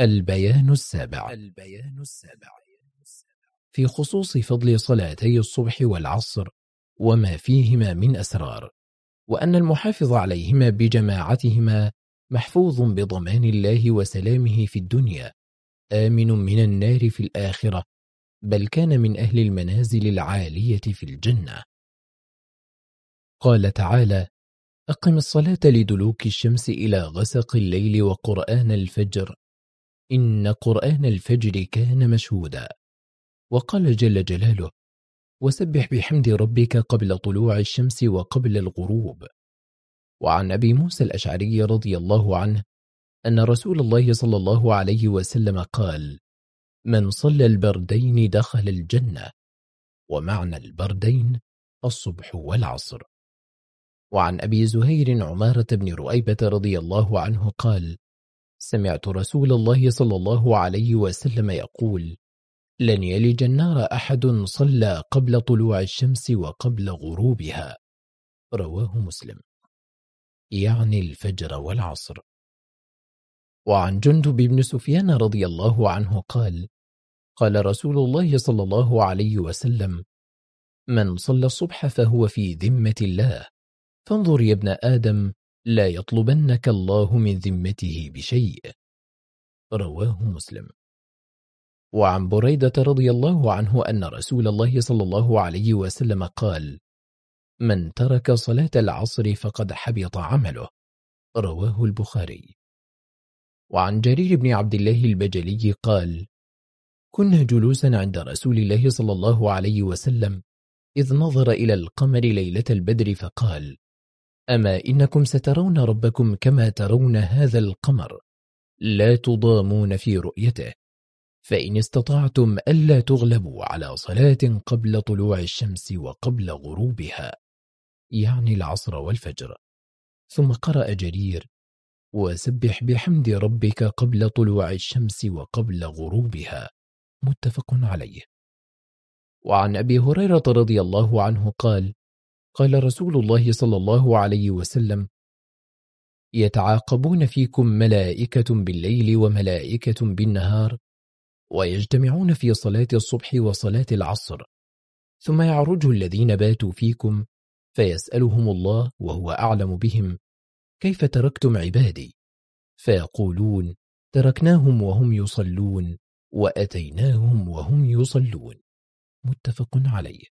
البيان السابع. البيان السابع. في خصوص فضل صلاتي الصبح والعصر وما فيهما من أسرار وأن المحافظ عليهما بجماعتهما محفوظ بضمان الله وسلامه في الدنيا آمن من النار في الآخرة بل كان من أهل المنازل العالية في الجنة. قال تعالى أقم الصلاة لدلوك الشمس إلى غسق الليل وقرآن الفجر إن قرآن الفجر كان مشهودا. وقال جل جلاله وسبح بحمد ربك قبل طلوع الشمس وقبل الغروب. وعن أبي موسى الأشعري رضي الله عنه أن رسول الله صلى الله عليه وسلم قال من صلى البردين دخل الجنة ومعنى البردين الصبح والعصر. وعن أبي زهير عمارة بن رؤيبة رضي الله عنه قال سمعت رسول الله صلى الله عليه وسلم يقول لن يلج النار أحد صلى قبل طلوع الشمس وقبل غروبها. رواه مسلم. يعني الفجر والعصر. وعن جندب بن سفيان رضي الله عنه قال قال رسول الله صلى الله عليه وسلم من صلى الصبح فهو في ذمة الله فانظر يا ابن آدم لا يطلبنك الله من ذمته بشيء. رواه مسلم. وعن بريدة رضي الله عنه أن رسول الله صلى الله عليه وسلم قال من ترك صلاة العصر فقد حبط عمله. رواه البخاري. وعن جرير بن عبد الله البجلي قال كنا جلوسا عند رسول الله صلى الله عليه وسلم إذ نظر إلى القمر ليلة البدر فقال أما إنكم سترون ربكم كما ترون هذا القمر لا تضامون في رؤيته فإن استطعتم ألا تغلبوا على صلاة قبل طلوع الشمس وقبل غروبها يعني العصر والفجر. ثم قرأ جرير وسبح بحمد ربك قبل طلوع الشمس وقبل غروبها متفق عليه. وعن أبي هريرة رضي الله عنه قال قال رسول الله صلى الله عليه وسلم يتعاقبون فيكم ملائكة بالليل وملائكة بالنهار ويجتمعون في صلاة الصبح وصلاة العصر. ثم يعرج الذين باتوا فيكم فيسألهم الله وهو أعلم بهم كيف تركتم عبادي؟ فيقولون تركناهم وهم يصلون وأتيناهم وهم يصلون. متفق عليه.